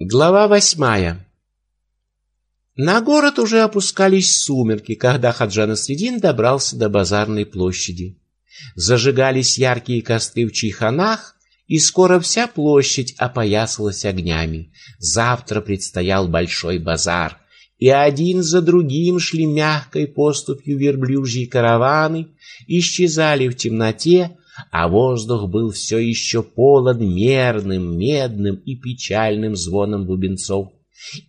Глава восьмая. На город уже опускались сумерки, когда Хаджан Средин добрался до базарной площади. Зажигались яркие костры в чайханах, и скоро вся площадь опоясалась огнями. Завтра предстоял большой базар, и один за другим шли мягкой поступью верблюжьи караваны, исчезали в темноте, а воздух был все еще полон мерным, медным и печальным звоном бубенцов.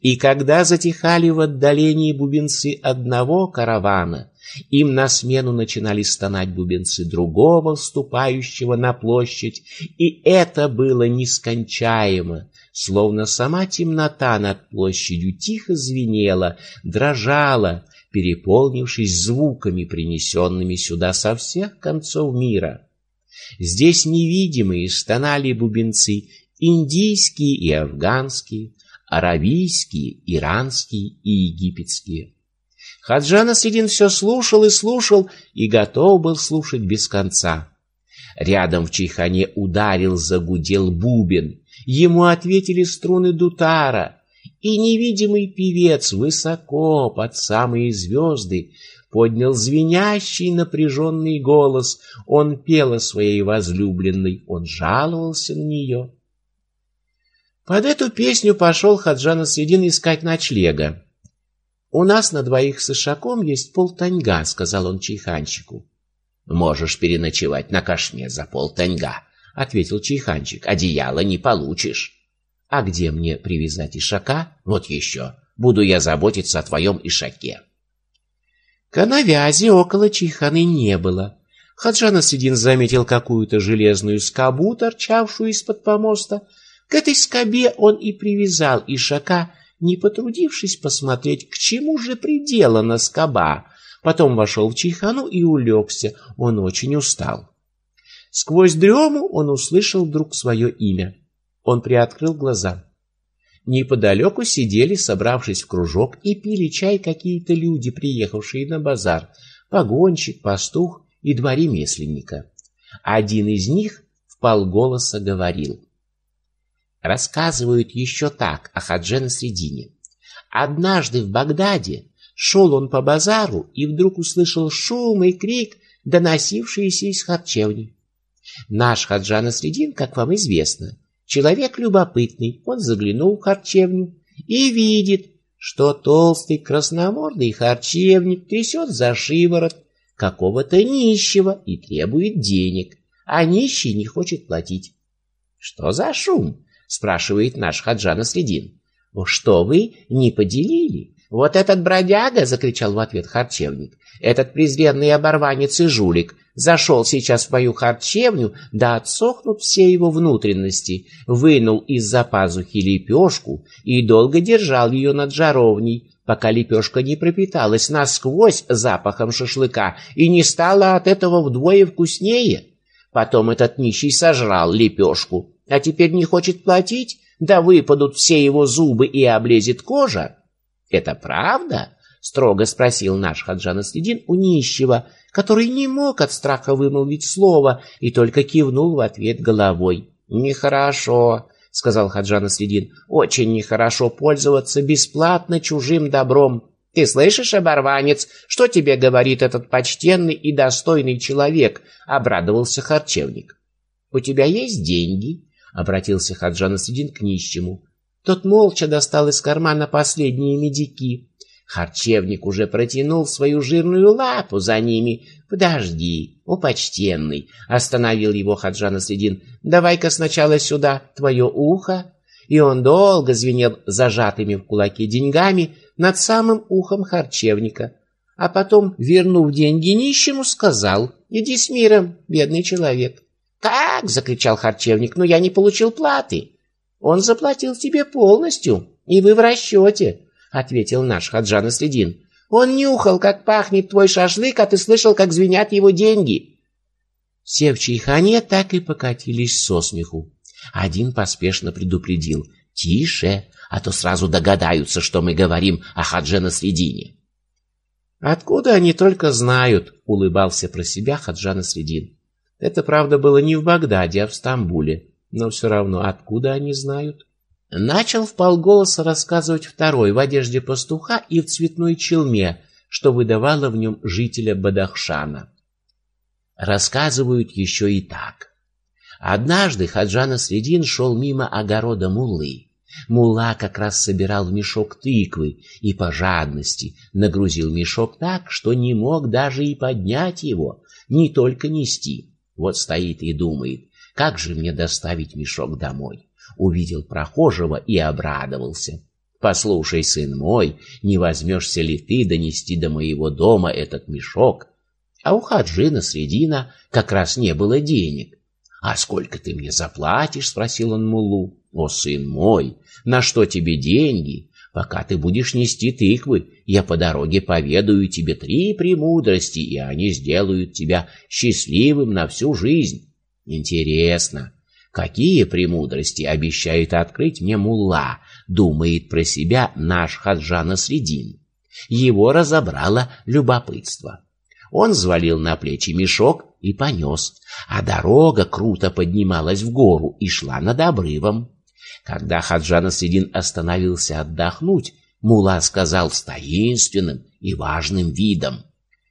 И когда затихали в отдалении бубенцы одного каравана, им на смену начинали стонать бубенцы другого, вступающего на площадь, и это было нескончаемо, словно сама темнота над площадью тихо звенела, дрожала, переполнившись звуками, принесенными сюда со всех концов мира. Здесь невидимые стонали бубенцы, индийские и афганские, аравийские, иранские и египетские. Хаджан Асредин все слушал и слушал, и готов был слушать без конца. Рядом в чайхане ударил, загудел бубен. Ему ответили струны дутара, и невидимый певец высоко под самые звезды поднял звенящий напряженный голос. Он пел о своей возлюбленной, он жаловался на нее. Под эту песню пошел Хаджан Асредин искать ночлега. «У нас на двоих с Ишаком есть полтаньга», — сказал он чайханчику. «Можешь переночевать на кашме за полтаньга», — ответил чайханчик. «Одеяло не получишь». «А где мне привязать Ишака?» «Вот еще. Буду я заботиться о твоем Ишаке». Канавязи около Чиханы не было. Хаджан Асидин заметил какую-то железную скобу, торчавшую из-под помоста. К этой скобе он и привязал Ишака, не потрудившись посмотреть, к чему же приделана скоба. Потом вошел в Чихану и улегся. Он очень устал. Сквозь дрему он услышал вдруг свое имя. Он приоткрыл глаза. Неподалеку сидели, собравшись в кружок, и пили чай какие-то люди, приехавшие на базар. Погонщик, пастух и два ремесленника. Один из них в полголоса говорил. Рассказывают еще так о Хаджи Средине. Однажды в Багдаде шел он по базару и вдруг услышал шум и крик, доносившиеся из харчевни. Наш Хаджан Средин, как вам известно, Человек любопытный, он заглянул в харчевню и видит, что толстый красномордый харчевник трясет за шиворот какого-то нищего и требует денег, а нищий не хочет платить. «Что за шум?» — спрашивает наш Хаджан Следин. «Что вы не поделили?» «Вот этот бродяга!» — закричал в ответ харчевник. «Этот презренный оборванец и жулик Зашел сейчас в мою харчевню, да отсохнут все его внутренности, вынул из-за пазухи лепешку и долго держал ее над жаровней, пока лепешка не пропиталась насквозь запахом шашлыка и не стала от этого вдвое вкуснее. Потом этот нищий сожрал лепешку, а теперь не хочет платить, да выпадут все его зубы и облезет кожа. Это правда? — строго спросил наш Хаджан Следин у нищего, который не мог от страха вымолвить слово и только кивнул в ответ головой. «Нехорошо», — сказал Хаджан Следин, — «очень нехорошо пользоваться бесплатно чужим добром. Ты слышишь, оборванец, что тебе говорит этот почтенный и достойный человек?» — обрадовался харчевник. «У тебя есть деньги?» — обратился Хаджан Следин к нищему. Тот молча достал из кармана последние медики. Харчевник уже протянул свою жирную лапу за ними. «Подожди, о почтенный!» — остановил его Хаджан Следин. «Давай-ка сначала сюда твое ухо». И он долго звенел зажатыми в кулаке деньгами над самым ухом харчевника. А потом, вернув деньги нищему, сказал, «Иди с миром, бедный человек». «Как?» — закричал харчевник, «но я не получил платы». «Он заплатил тебе полностью, и вы в расчете». — ответил наш Хаджан Следин. «Он нюхал, как пахнет твой шашлык, а ты слышал, как звенят его деньги». Все в чайхане так и покатились со смеху. Один поспешно предупредил. «Тише, а то сразу догадаются, что мы говорим о Хадже Средине». «Откуда они только знают?» — улыбался про себя Хаджан Средин. Это, правда, было не в Багдаде, а в Стамбуле. Но все равно, откуда они знают? Начал вполголоса рассказывать второй в одежде пастуха и в цветной челме, что выдавало в нем жителя Бадахшана. Рассказывают еще и так. Однажды Хаджана Средин шел мимо огорода Муллы. Мула как раз собирал мешок тыквы и по жадности нагрузил мешок так, что не мог даже и поднять его, не только нести. Вот стоит и думает, как же мне доставить мешок домой? Увидел прохожего и обрадовался. Послушай, сын мой, не возьмешься ли ты донести до моего дома этот мешок? А у Хаджина Средина как раз не было денег. «А сколько ты мне заплатишь?» — спросил он Мулу. «О, сын мой, на что тебе деньги? Пока ты будешь нести тыквы, я по дороге поведаю тебе три премудрости, и они сделают тебя счастливым на всю жизнь. Интересно, какие премудрости обещает открыть мне мулла, думает про себя наш Хаджана Средин. Его разобрало любопытство. Он взвалил на плечи мешок и понес, а дорога круто поднималась в гору и шла над обрывом. Когда Хаджан Средин остановился отдохнуть, Мула сказал с таинственным и важным видом.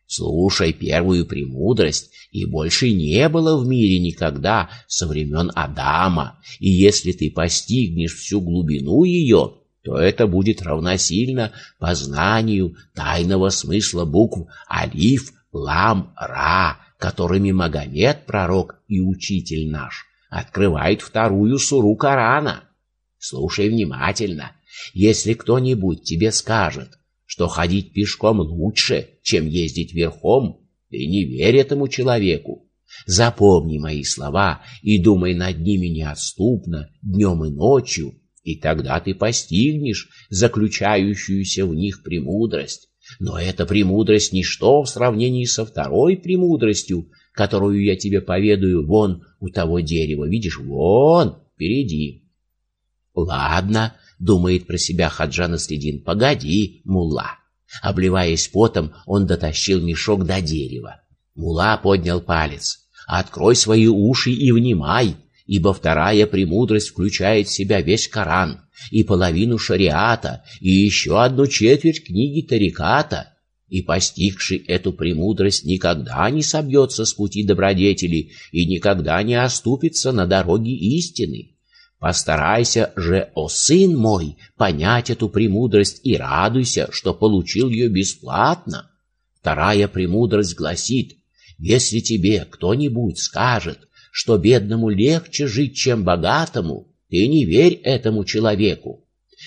«Слушай первую премудрость, и больше не было в мире никогда со времен Адама, и если ты постигнешь всю глубину ее, то это будет равносильно познанию тайного смысла букв Алиф, Лам, Ра, которыми Магомед, пророк и учитель наш, открывает вторую суру Корана. Слушай внимательно. Если кто-нибудь тебе скажет, что ходить пешком лучше, чем ездить верхом, ты не верь этому человеку. Запомни мои слова и думай над ними неотступно, днем и ночью, и тогда ты постигнешь заключающуюся в них премудрость. Но эта премудрость ничто в сравнении со второй премудростью, которую я тебе поведаю вон у того дерева. Видишь, вон, впереди. Ладно, думает про себя Хаджан Следин, погоди, мулла. Обливаясь потом, он дотащил мешок до дерева. Мула поднял палец. «Открой свои уши и внимай, ибо вторая премудрость включает в себя весь Коран, и половину шариата, и еще одну четверть книги Тариката, и постигший эту премудрость никогда не собьется с пути добродетели и никогда не оступится на дороге истины. Постарайся же, о сын мой, понять эту премудрость и радуйся, что получил ее бесплатно. Вторая премудрость гласит, если тебе кто-нибудь скажет, что бедному легче жить, чем богатому, ты не верь этому человеку.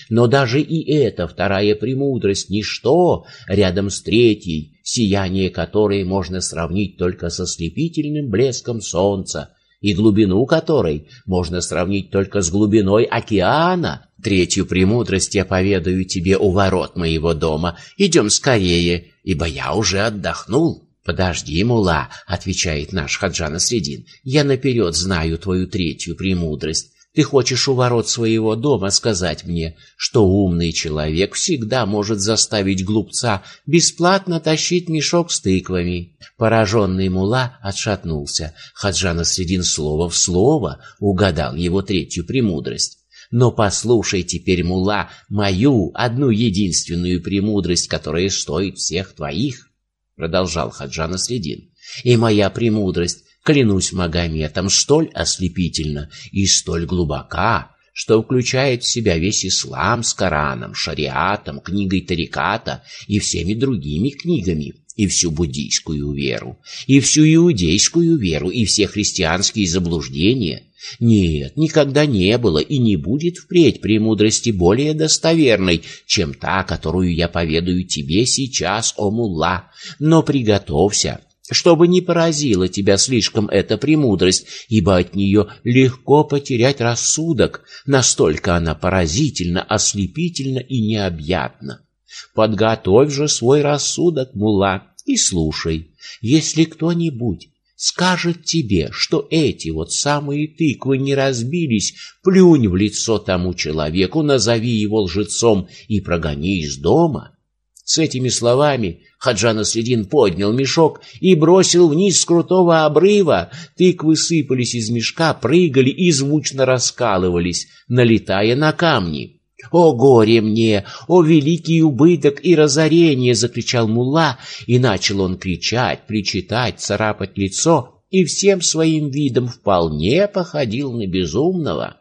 Но даже и эта вторая премудрость — ничто рядом с третьей, сияние которой можно сравнить только со слепительным блеском солнца, и глубину которой можно сравнить только с глубиной океана. Третью премудрость я поведаю тебе у ворот моего дома. Идем скорее, ибо я уже отдохнул. «Подожди, мула», — отвечает наш Хаджана Средин, — «я наперед знаю твою третью премудрость. Ты хочешь у ворот своего дома сказать мне, что умный человек всегда может заставить глупца бесплатно тащить мешок с тыквами. Пораженный мула отшатнулся. Хаджана Средин слово в слово угадал его третью премудрость. Но послушай теперь, мула, мою одну единственную премудрость, которая стоит всех твоих, продолжал Хаджана Средин. И моя премудрость клянусь Магометом, столь ослепительно и столь глубока, что включает в себя весь ислам с Кораном, шариатом, книгой Тариката и всеми другими книгами, и всю буддийскую веру, и всю иудейскую веру, и все христианские заблуждения. Нет, никогда не было и не будет впредь премудрости более достоверной, чем та, которую я поведаю тебе сейчас, о мулла. Но приготовься, чтобы не поразила тебя слишком эта премудрость, ибо от нее легко потерять рассудок, настолько она поразительно, ослепительна и необъятна. Подготовь же свой рассудок, мула, и слушай. Если кто-нибудь скажет тебе, что эти вот самые тыквы не разбились, плюнь в лицо тому человеку, назови его лжецом и прогони из дома. С этими словами Хаджан Следин поднял мешок и бросил вниз с крутого обрыва. Тыквы сыпались из мешка, прыгали и звучно раскалывались, налетая на камни. «О горе мне! О великий убыток и разорение!» — закричал мулла, и начал он кричать, причитать, царапать лицо, и всем своим видом вполне походил на безумного.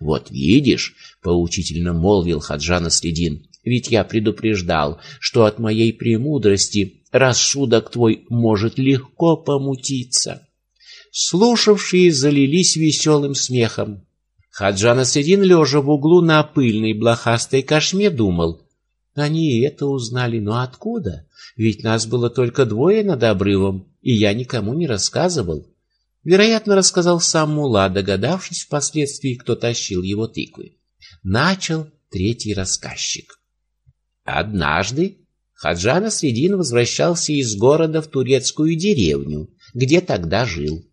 «Вот видишь», — поучительно молвил Хаджан Следин, ведь я предупреждал, что от моей премудрости рассудок твой может легко помутиться. Слушавшие залились веселым смехом. Хаджан Асредин, лежа в углу на пыльной блохастой кошме, думал. Они это узнали, но откуда? Ведь нас было только двое над обрывом, и я никому не рассказывал. Вероятно, рассказал сам Мула, догадавшись впоследствии, кто тащил его тыквы. Начал третий рассказчик. Однажды Хаджан Средин возвращался из города в турецкую деревню, где тогда жил.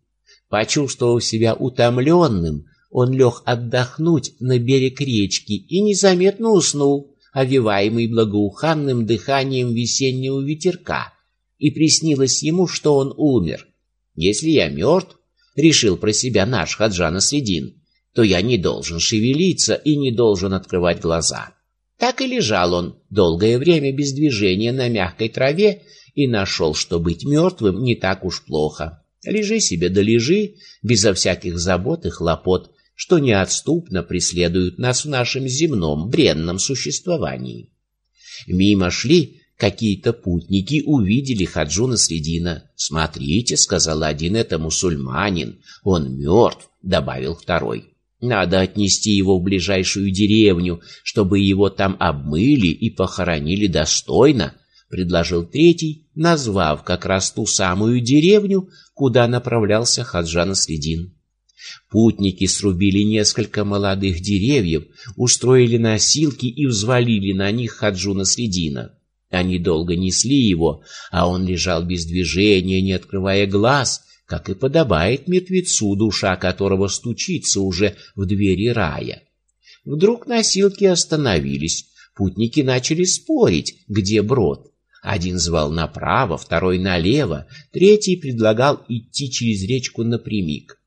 Почувствовав себя утомленным, он лег отдохнуть на берег речки и незаметно уснул, овиваемый благоуханным дыханием весеннего ветерка, и приснилось ему, что он умер. «Если я мертв, — решил про себя наш Хаджан Средин, — то я не должен шевелиться и не должен открывать глаза». Так и лежал он долгое время без движения на мягкой траве и нашел, что быть мертвым не так уж плохо. Лежи себе да лежи, безо всяких забот и хлопот, что неотступно преследуют нас в нашем земном бренном существовании. Мимо шли какие-то путники, увидели Хаджуна Средина. «Смотрите», — сказал один, — «это мусульманин, он мертв», — добавил второй. Надо отнести его в ближайшую деревню, чтобы его там обмыли и похоронили достойно, предложил третий, назвав как раз ту самую деревню, куда направлялся Хаджан Средин. Путники срубили несколько молодых деревьев, устроили носилки и взвалили на них Хаджуна Средина. Они долго несли его, а он лежал без движения, не открывая глаз, как и подобает мертвецу, душа которого стучится уже в двери рая. Вдруг носилки остановились, путники начали спорить, где брод. Один звал направо, второй налево, третий предлагал идти через речку напрямик.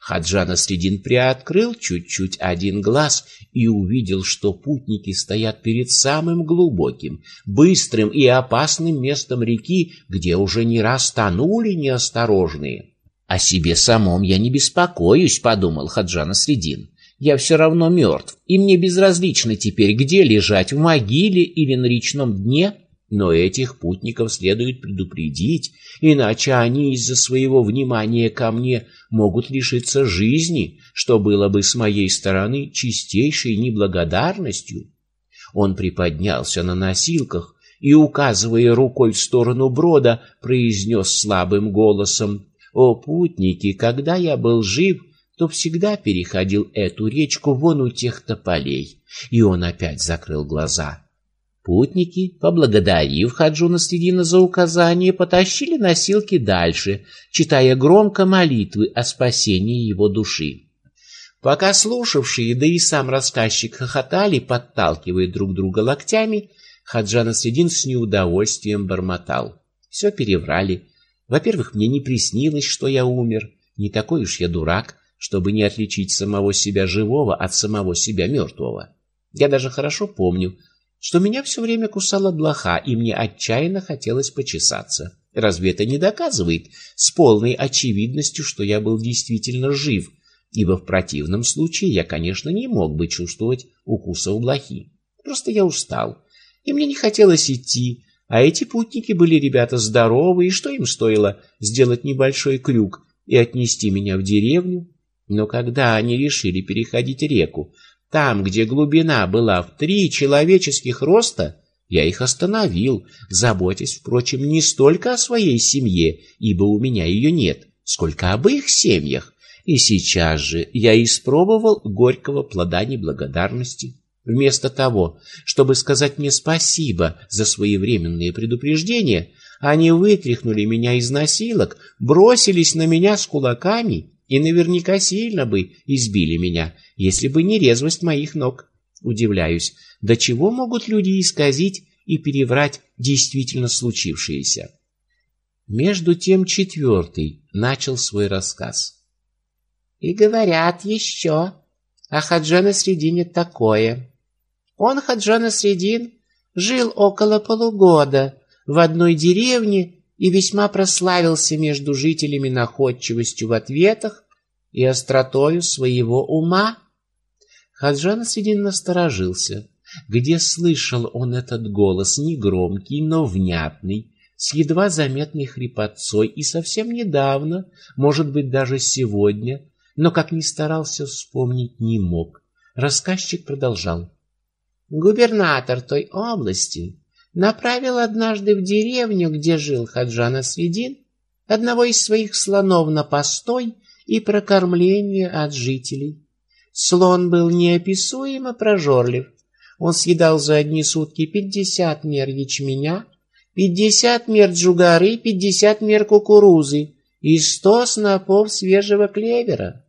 Хаджан Средин приоткрыл чуть-чуть один глаз и увидел, что путники стоят перед самым глубоким, быстрым и опасным местом реки, где уже не раз тонули неосторожные. «О себе самом я не беспокоюсь», — подумал Хаджан Средин. «Я все равно мертв, и мне безразлично теперь, где лежать, в могиле или на речном дне». Но этих путников следует предупредить, иначе они из-за своего внимания ко мне могут лишиться жизни, что было бы с моей стороны чистейшей неблагодарностью. Он приподнялся на носилках и, указывая рукой в сторону брода, произнес слабым голосом «О, путники, когда я был жив, то всегда переходил эту речку вон у тех тополей». И он опять закрыл глаза. Путники, поблагодарив Хаджуна Следина за указание, потащили носилки дальше, читая громко молитвы о спасении его души. Пока слушавшие, да и сам рассказчик хохотали, подталкивая друг друга локтями, Хаджан Следин с неудовольствием бормотал. Все переврали. Во-первых, мне не приснилось, что я умер. Не такой уж я дурак, чтобы не отличить самого себя живого от самого себя мертвого. Я даже хорошо помню, что меня все время кусала блоха, и мне отчаянно хотелось почесаться. Разве это не доказывает с полной очевидностью, что я был действительно жив, ибо в противном случае я, конечно, не мог бы чувствовать укуса у блохи. Просто я устал, и мне не хотелось идти, а эти путники были ребята здоровые, и что им стоило сделать небольшой крюк и отнести меня в деревню? Но когда они решили переходить реку, там, где глубина была в три человеческих роста, я их остановил, заботясь, впрочем, не столько о своей семье, ибо у меня ее нет, сколько об их семьях. И сейчас же я испробовал горького плода неблагодарности. Вместо того, чтобы сказать мне спасибо за своевременные предупреждения, они вытряхнули меня из носилок, бросились на меня с кулаками и наверняка сильно бы избили меня, если бы не резвость моих ног. Удивляюсь, до чего могут люди исказить и переврать действительно случившееся. Между тем четвертый начал свой рассказ. И говорят еще, а Хаджана Средине такое. Он, Хаджана Средин, жил около полугода в одной деревне и весьма прославился между жителями находчивостью в ответах и остротою своего ума. Хаджан Средин насторожился. Где слышал он этот голос, негромкий, но внятный, с едва заметной хрипотцой и совсем недавно, может быть, даже сегодня, но как ни старался вспомнить, не мог. Рассказчик продолжал. Губернатор той области направил однажды в деревню, где жил Хаджан Асвидин, одного из своих слонов на постой и прокормление от жителей. Слон был неописуемо прожорлив. Он съедал за одни сутки пятьдесят мер ячменя, пятьдесят мер джугары, пятьдесят мер кукурузы и сто снопов свежего клевера.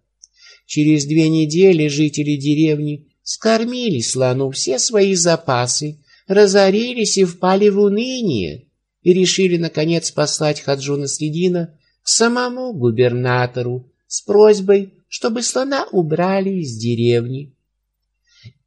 Через две недели жители деревни скормили слону все свои запасы, разорились и впали в уныние, и решили, наконец, послать Хаджуна Средина к самому губернатору с просьбой, чтобы слона убрали из деревни.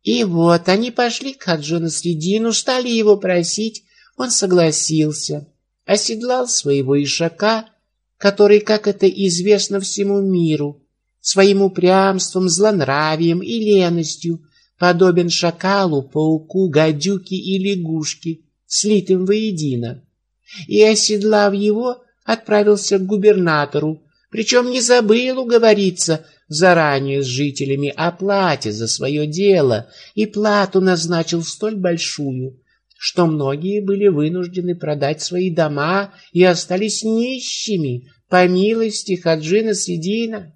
И вот они пошли к Хаджуна Средину, стали его просить, он согласился, оседлал своего ишака, который, как это известно всему миру, своим упрямством, злонравием и леностью подобен шакалу, пауку, гадюке и лягушке, слитым воедино. И, оседлав его, отправился к губернатору, причем не забыл уговориться заранее с жителями о плате за свое дело, и плату назначил столь большую, что многие были вынуждены продать свои дома и остались нищими по милости Хаджина Средина.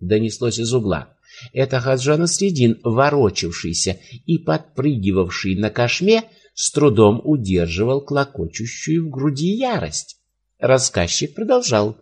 Донеслось из угла. Это Хаджан Средин, ворочавшийся и подпрыгивавший на кошме, с трудом удерживал клокочущую в груди ярость. Рассказчик продолжал.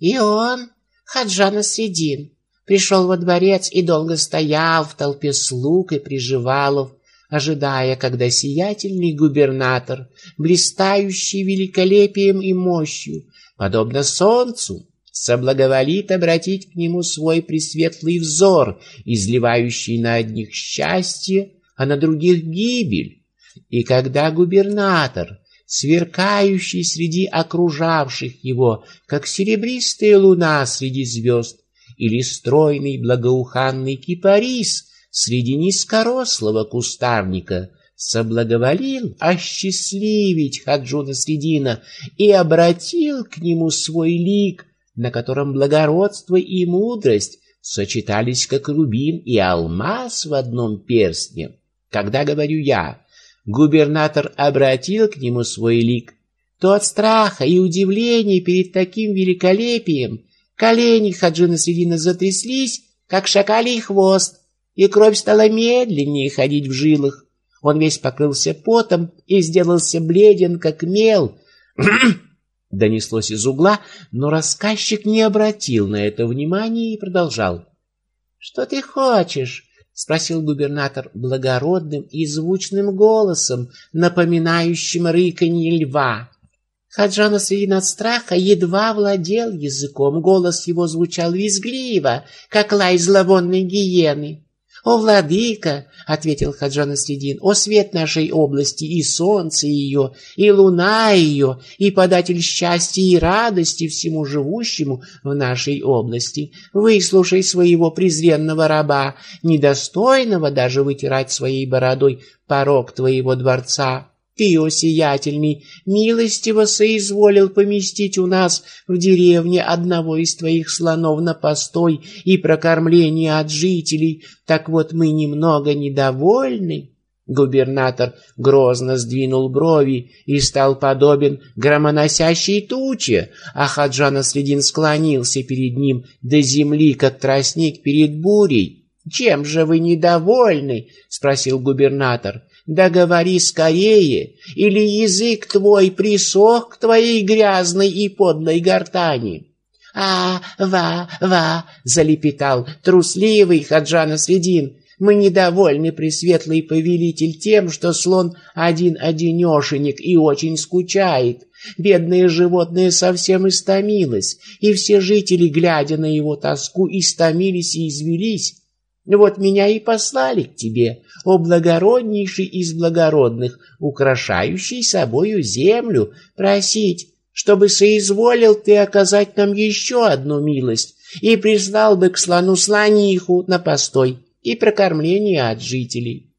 И он, Хаджан Средин, пришел во дворец и долго стоял в толпе слуг и приживалов, ожидая, когда сиятельный губернатор, блистающий великолепием и мощью, подобно солнцу, соблаговолит обратить к нему свой пресветлый взор, изливающий на одних счастье, а на других гибель. И когда губернатор, сверкающий среди окружавших его, как серебристая луна среди звезд, или стройный благоуханный кипарис среди низкорослого кустарника, соблаговолил осчастливить Хаджуна Средина и обратил к нему свой лик на котором благородство и мудрость сочетались как рубин и алмаз в одном перстне. Когда говорю я, губернатор обратил к нему свой лик, то от страха и удивления перед таким великолепием колени Хаджина Средина затряслись, как шакалий хвост, и кровь стала медленнее ходить в жилах. Он весь покрылся потом и сделался бледен, как мел. Донеслось из угла, но рассказчик не обратил на это внимания и продолжал. «Что ты хочешь?» — спросил губернатор благородным и звучным голосом, напоминающим рыканье льва. Хаджан Асвин от страха едва владел языком, голос его звучал визгливо, как лай зловонной гиены. «О, владыка!» — ответил Хаджан Средин. «О, свет нашей области, и солнце ее, и луна ее, и податель счастья и радости всему живущему в нашей области! Выслушай своего презренного раба, недостойного даже вытирать своей бородой порог твоего дворца!» Ты, о милостиво соизволил поместить у нас в деревне одного из твоих слонов на постой и прокормление от жителей, так вот мы немного недовольны. Губернатор грозно сдвинул брови и стал подобен громоносящей туче, а Хаджан Средин склонился перед ним до земли, как тростник перед бурей. «Чем же вы недовольны?» — спросил губернатор. Да говори скорее, или язык твой присох к твоей грязной и подлой гортани. «А, ва, ва!» — залепетал трусливый Хаджана Средин. Мы недовольны, пресветлый повелитель, тем, что слон один-одинешенек и очень скучает. Бедное животное совсем истомилось, и все жители, глядя на его тоску, истомились и извелись. Вот меня и послали к тебе, о благороднейший из благородных, украшающий собою землю, просить, чтобы соизволил ты оказать нам еще одну милость и прислал бы к слону слониху на постой и прокормление от жителей.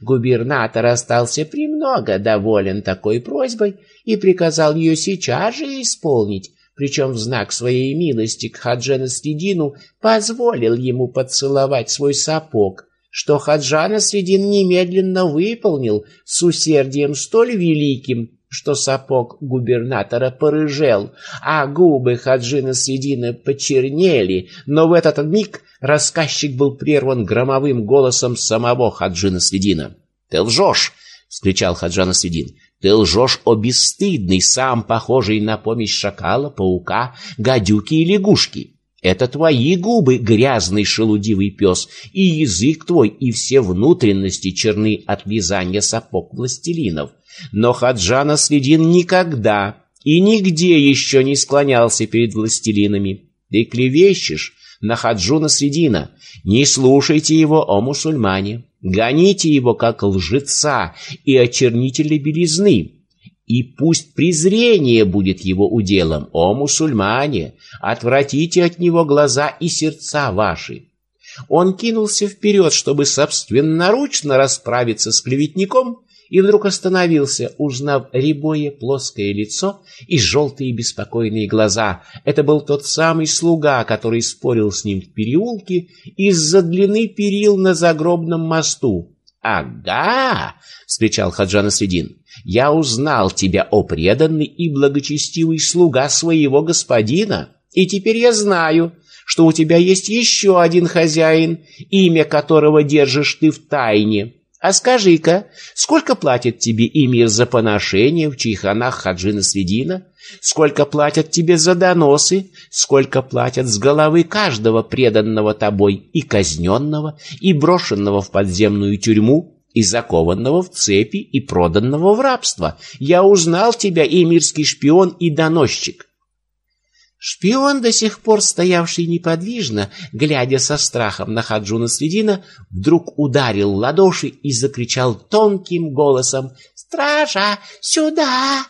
Губернатор остался премного доволен такой просьбой и приказал ее сейчас же исполнить, причем в знак своей милости к Хаджана Средину позволил ему поцеловать свой сапог, что Хаджана Средин немедленно выполнил с усердием столь великим, что сапог губернатора порыжел, а губы Хаджина Средина почернели, но в этот миг рассказчик был прерван громовым голосом самого Хаджина Средина. «Ты лжешь!» — вскричал Хаджана Средин. «Ты лжешь, о бесстыдный, сам похожий на помесь шакала, паука, гадюки и лягушки!» Это твои губы, грязный шелудивый пес, и язык твой, и все внутренности черны от вязания сапог властелинов. Но Хаджана Следин никогда и нигде еще не склонялся перед властелинами. Ты клевещешь на Хаджуна Средина. Не слушайте его, о мусульмане. Гоните его, как лжеца и очернителя белизны. И пусть презрение будет его уделом, о мусульмане, отвратите от него глаза и сердца ваши. Он кинулся вперед, чтобы собственноручно расправиться с клеветником, и вдруг остановился, узнав рябое плоское лицо и желтые беспокойные глаза. Это был тот самый слуга, который спорил с ним в переулке из-за длины перил на загробном мосту. «Ага!» — встречал Хаджан Средин. «Я узнал тебя, о преданный и благочестивый слуга своего господина, и теперь я знаю, что у тебя есть еще один хозяин, имя которого держишь ты в тайне». А скажи-ка, сколько платят тебе имя за поношение в чайханах Хаджина Средина? Сколько платят тебе за доносы? Сколько платят с головы каждого преданного тобой и казненного, и брошенного в подземную тюрьму, и закованного в цепи, и проданного в рабство? Я узнал тебя, эмирский шпион и доносчик. Шпион, до сих пор стоявший неподвижно, глядя со страхом на Хаджуна Средина, вдруг ударил ладоши и закричал тонким голосом «Стража, сюда!»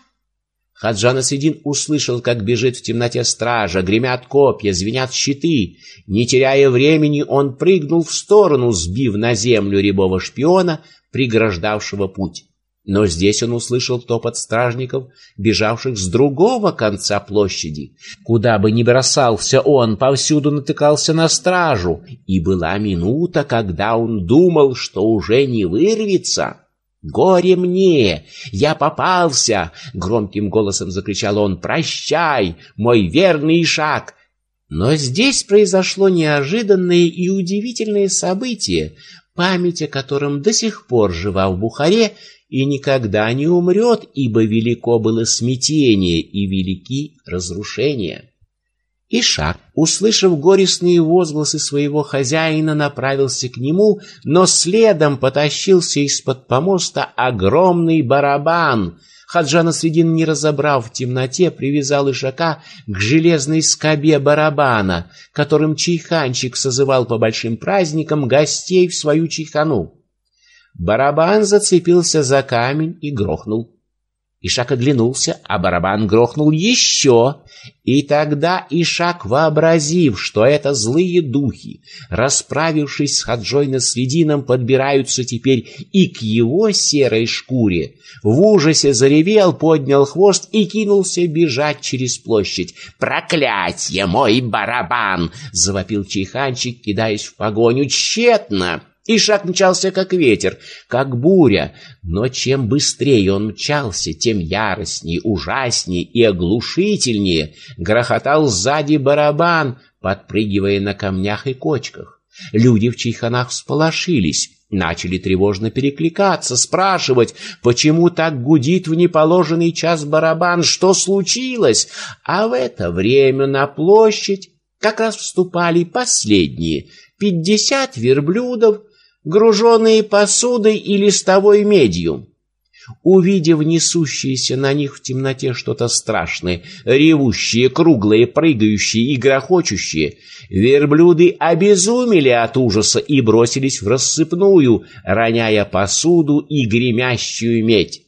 Хаджан Средин услышал, как бежит в темноте стража, гремят копья, звенят щиты. Не теряя времени, он прыгнул в сторону, сбив на землю рябого шпиона, преграждавшего путь. Но здесь он услышал топот стражников, бежавших с другого конца площади. Куда бы ни бросался он, повсюду натыкался на стражу, и была минута, когда он думал, что уже не вырвется. «Горе мне! Я попался!» — громким голосом закричал он. «Прощай, мой верный шаг!» Но здесь произошло неожиданное и удивительное событие, память о котором до сих пор жива в Бухаре и никогда не умрет, ибо велико было смятение и велики разрушения. Ишак, услышав горестные возгласы своего хозяина, направился к нему, но следом потащился из-под помоста огромный барабан. Хаджан Средин, не разобрав в темноте, привязал Ишака к железной скобе барабана, которым чайханчик созывал по большим праздникам гостей в свою чайхану. Барабан зацепился за камень и грохнул. Ишак оглянулся, а барабан грохнул еще. И тогда Ишак, вообразив, что это злые духи, расправившись с Хаджой Наследином, подбираются теперь и к его серой шкуре, в ужасе заревел, поднял хвост и кинулся бежать через площадь. «Проклятье, мой барабан!» — завопил чайханчик, кидаясь в погоню. «Тщетно!» И шаг мчался, как ветер, как буря, но чем быстрее он мчался, тем яростнее, ужаснее и оглушительнее грохотал сзади барабан, подпрыгивая на камнях и кочках. Люди в чайханах всполошились, начали тревожно перекликаться, спрашивать, почему так гудит в неположенный час барабан, что случилось, а в это время на площадь как раз вступали последние пятьдесят верблюдов, груженные посудой и листовой медью. Увидев несущееся на них в темноте что-то страшное, ревущие, круглые, прыгающие и грохочущие, верблюды обезумели от ужаса и бросились в рассыпную, роняя посуду и гремящую медь.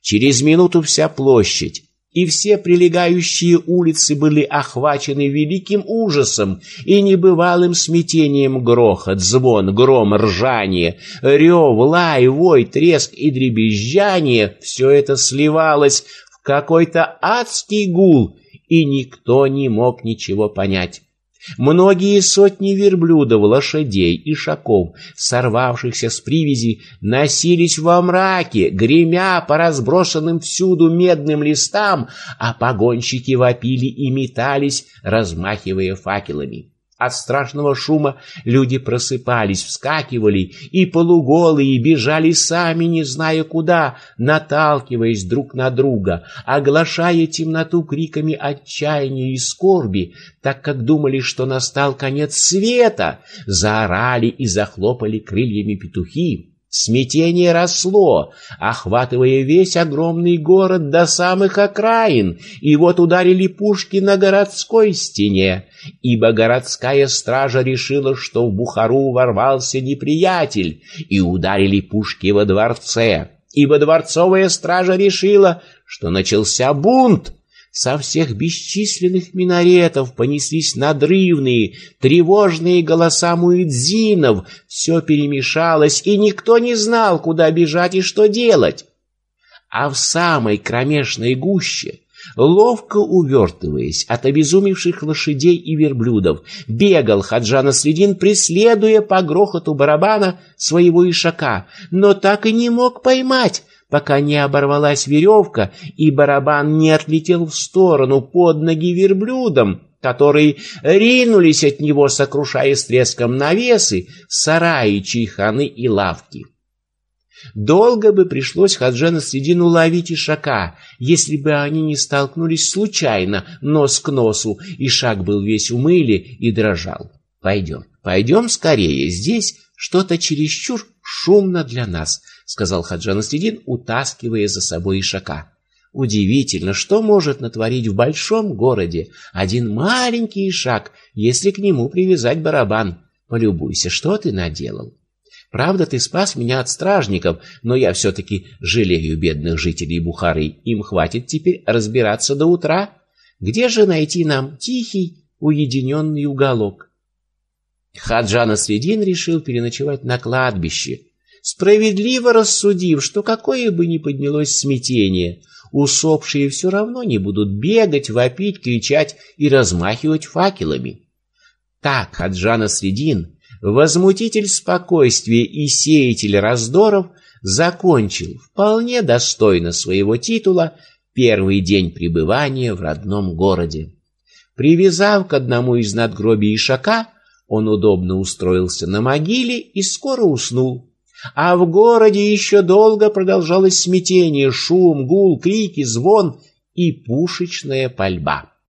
Через минуту вся площадь, и все прилегающие улицы были охвачены великим ужасом и небывалым смятением грохот, звон, гром, ржание, рев, лай, вой, треск и дребезжание — все это сливалось в какой-то адский гул, и никто не мог ничего понять. Многие сотни верблюдов, лошадей и шаков, сорвавшихся с привязи, носились во мраке, гремя по разбросанным всюду медным листам, а погонщики вопили и метались, размахивая факелами. От страшного шума люди просыпались, вскакивали и полуголые бежали сами, не зная куда, наталкиваясь друг на друга, оглашая темноту криками отчаяния и скорби, так как думали, что настал конец света, заорали и захлопали крыльями петухи. Смятение росло, охватывая весь огромный город до самых окраин, и вот ударили пушки на городской стене, ибо городская стража решила, что в Бухару ворвался неприятель, и ударили пушки во дворце, ибо дворцовая стража решила, что начался бунт, со всех бесчисленных минаретов понеслись надрывные, тревожные голоса муэдзинов. Все перемешалось, и никто не знал, куда бежать и что делать. А в самой кромешной гуще, ловко увертываясь от обезумевших лошадей и верблюдов, бегал Хаджана Средин, преследуя по грохоту барабана своего ишака, но так и не мог поймать, пока не оборвалась веревка и барабан не отлетел в сторону под ноги верблюдам, которые ринулись от него, сокрушая с треском навесы, сараи, чайханы и лавки. Долго бы пришлось Хаджана Средину ловить ишака, если бы они не столкнулись случайно, нос к носу, и шаг был весь умыли и дрожал. «Пойдем, пойдем скорее, здесь что-то чересчур шумно для нас», сказал Хаджан Астидин, утаскивая за собой ишака. Удивительно, что может натворить в большом городе один маленький ишак, если к нему привязать барабан. Полюбуйся, что ты наделал. Правда, ты спас меня от стражников, но я все-таки жалею бедных жителей Бухары. Им хватит теперь разбираться до утра. Где же найти нам тихий, уединенный уголок? Хаджан Асвидин решил переночевать на кладбище, справедливо рассудив, что какое бы ни поднялось смятение, усопшие все равно не будут бегать, вопить, кричать и размахивать факелами. Так Хаджана Средин, возмутитель спокойствия и сеятель раздоров, закончил вполне достойно своего титула первый день пребывания в родном городе. Привязав к одному из надгробий ишака, он удобно устроился на могиле и скоро уснул, а в городе еще долго продолжалось смятение, шум, гул, крики, звон и пушечная пальба.